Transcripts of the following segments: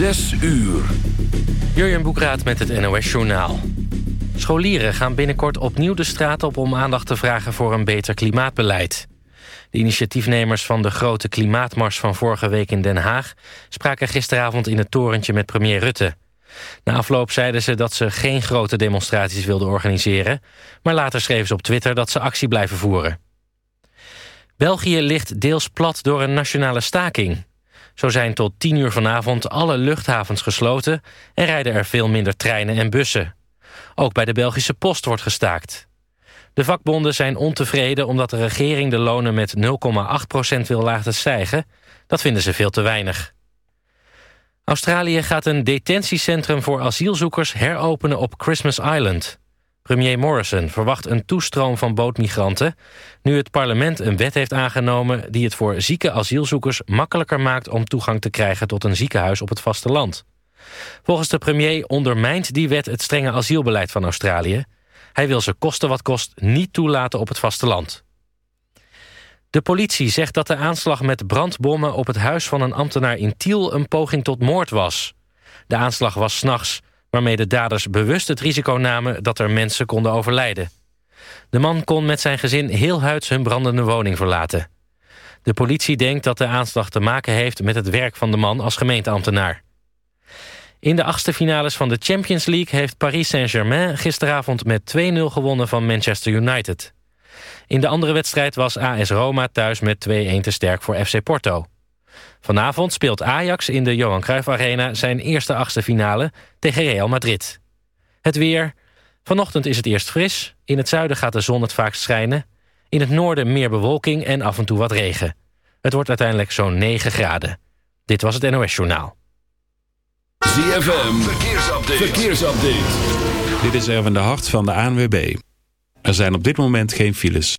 Zes uur. Jurjen Boekraat met het NOS Journaal. Scholieren gaan binnenkort opnieuw de straat op om aandacht te vragen voor een beter klimaatbeleid. De initiatiefnemers van de grote klimaatmars van vorige week in Den Haag... spraken gisteravond in het torentje met premier Rutte. Na afloop zeiden ze dat ze geen grote demonstraties wilden organiseren... maar later schreven ze op Twitter dat ze actie blijven voeren. België ligt deels plat door een nationale staking. Zo zijn tot 10 uur vanavond alle luchthavens gesloten... en rijden er veel minder treinen en bussen. Ook bij de Belgische post wordt gestaakt. De vakbonden zijn ontevreden omdat de regering de lonen met 0,8% wil laten stijgen. Dat vinden ze veel te weinig. Australië gaat een detentiecentrum voor asielzoekers heropenen op Christmas Island. Premier Morrison verwacht een toestroom van bootmigranten... nu het parlement een wet heeft aangenomen... die het voor zieke asielzoekers makkelijker maakt... om toegang te krijgen tot een ziekenhuis op het vasteland. Volgens de premier ondermijnt die wet het strenge asielbeleid van Australië. Hij wil ze kosten wat kost niet toelaten op het vasteland. De politie zegt dat de aanslag met brandbommen... op het huis van een ambtenaar in Tiel een poging tot moord was. De aanslag was s'nachts waarmee de daders bewust het risico namen dat er mensen konden overlijden. De man kon met zijn gezin heel huids hun brandende woning verlaten. De politie denkt dat de aanslag te maken heeft met het werk van de man als gemeenteambtenaar. In de achtste finales van de Champions League heeft Paris Saint-Germain gisteravond met 2-0 gewonnen van Manchester United. In de andere wedstrijd was AS Roma thuis met 2-1 te sterk voor FC Porto. Vanavond speelt Ajax in de Johan Cruijff Arena zijn eerste achtste finale tegen Real Madrid. Het weer. Vanochtend is het eerst fris. In het zuiden gaat de zon het vaakst schijnen. In het noorden meer bewolking en af en toe wat regen. Het wordt uiteindelijk zo'n 9 graden. Dit was het NOS Journaal. ZFM. Verkeersupdate. Verkeersupdate. Dit is Erwin de Hart van de ANWB. Er zijn op dit moment geen files.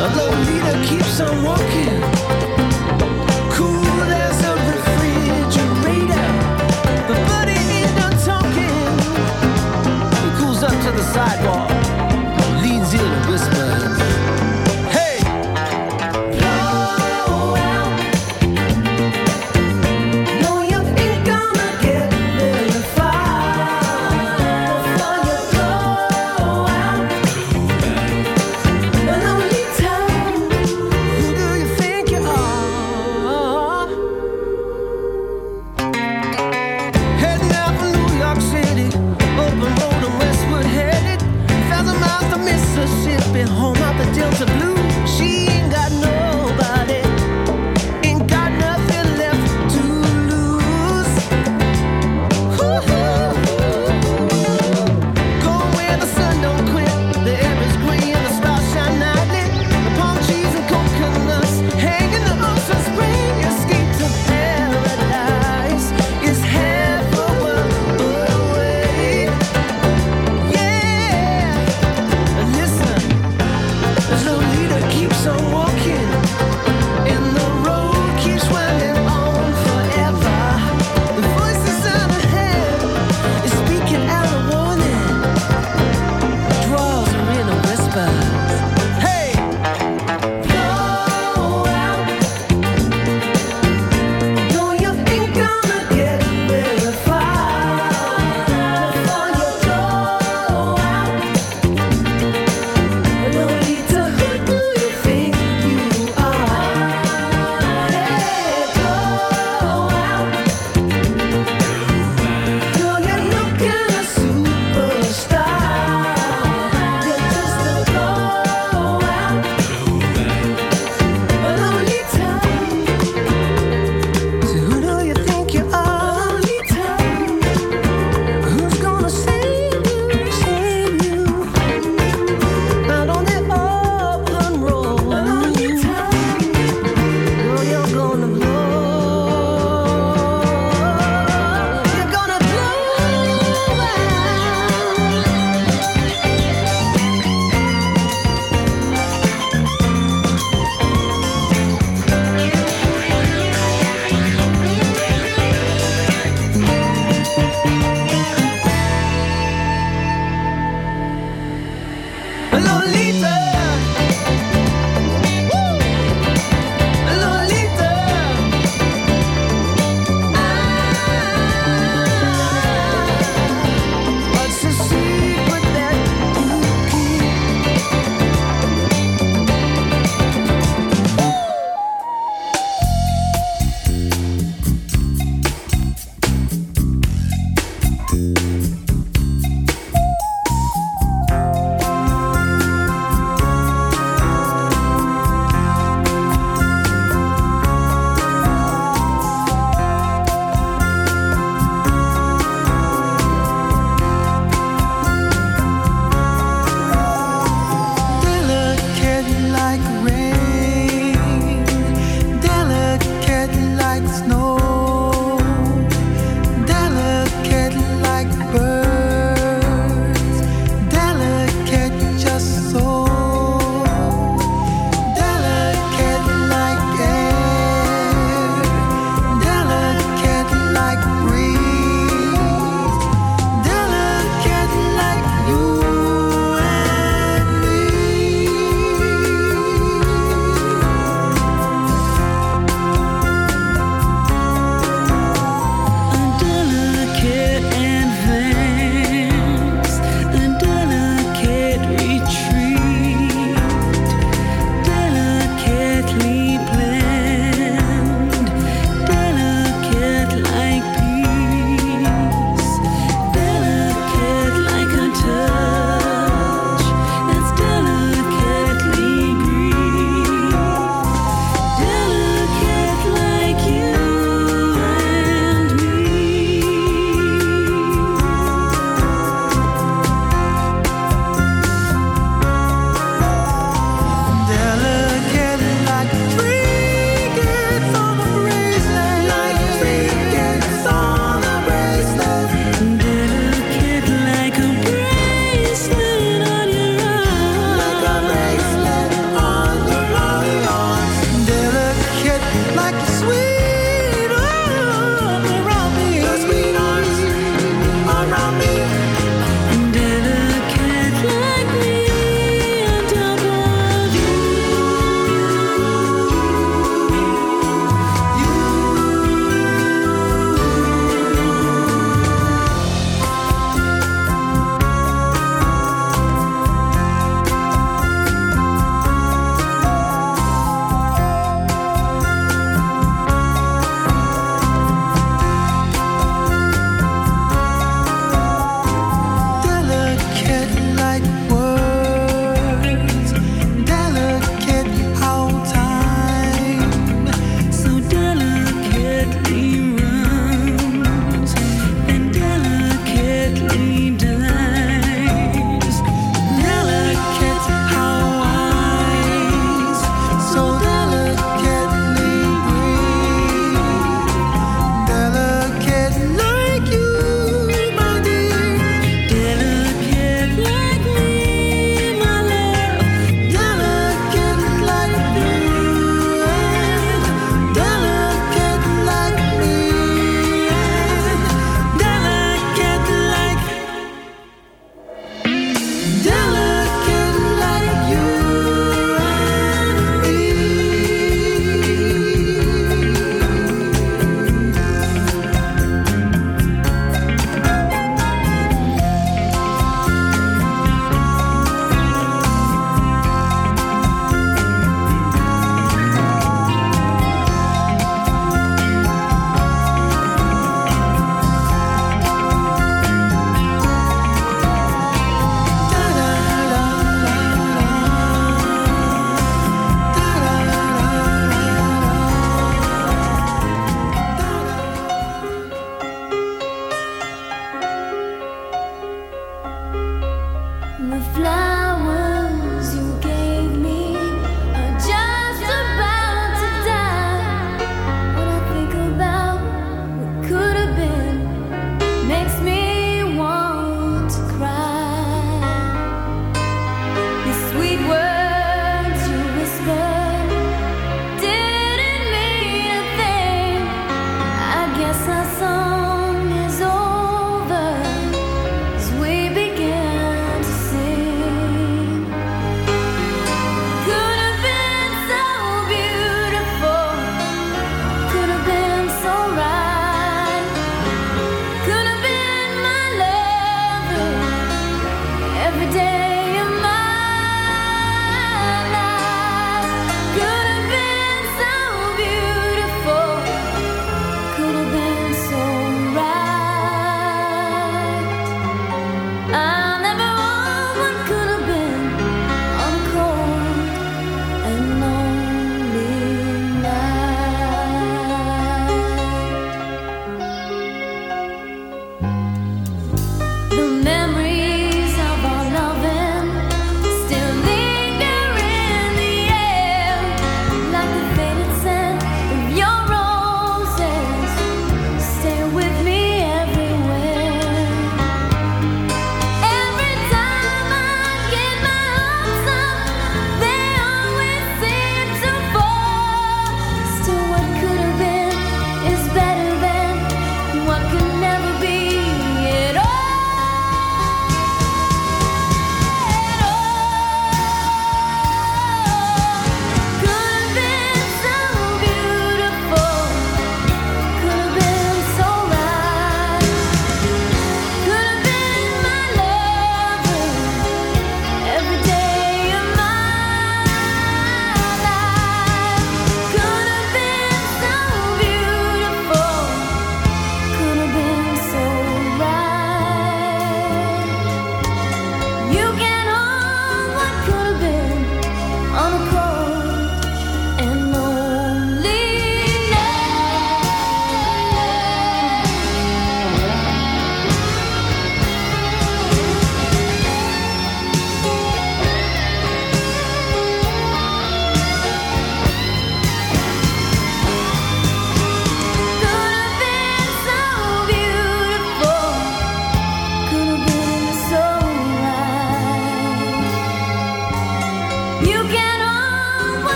A little leader keeps on walking.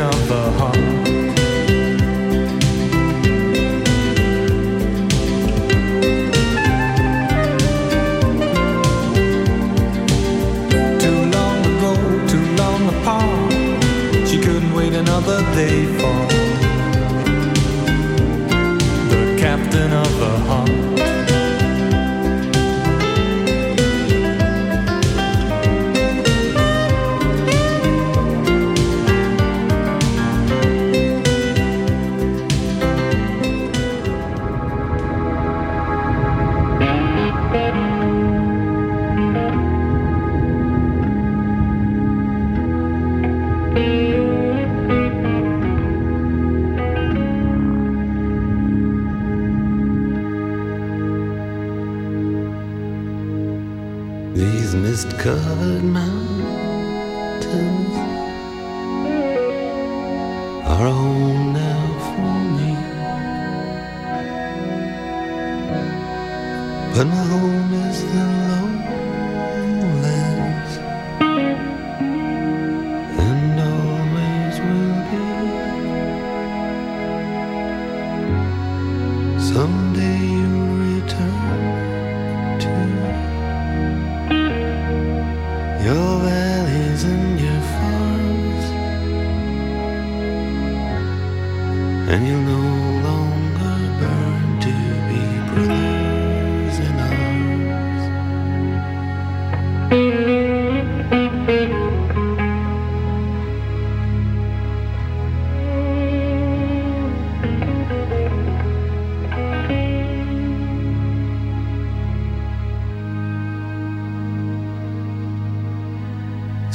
of the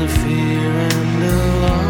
the fear and the love.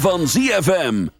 van ZFM.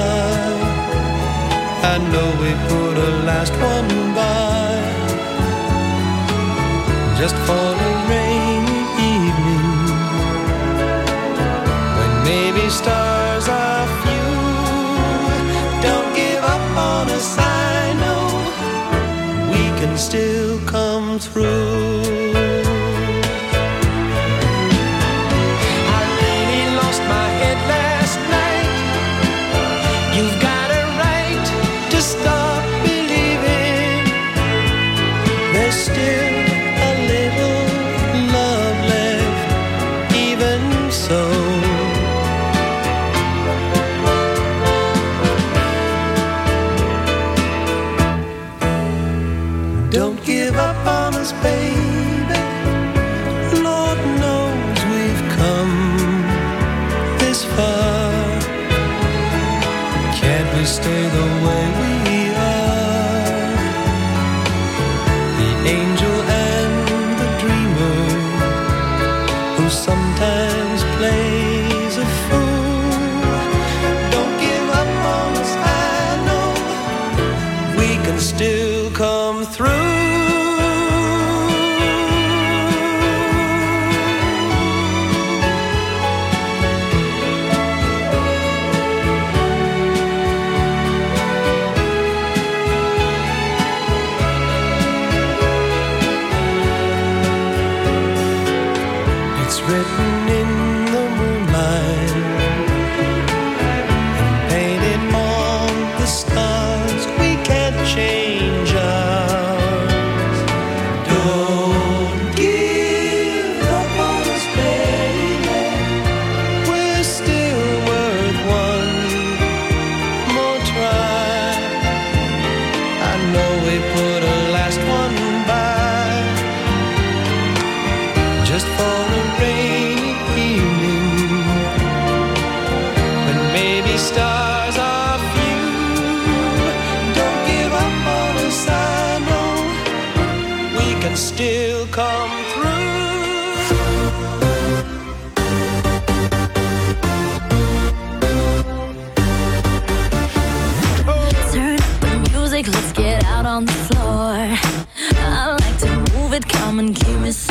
just for someone give me some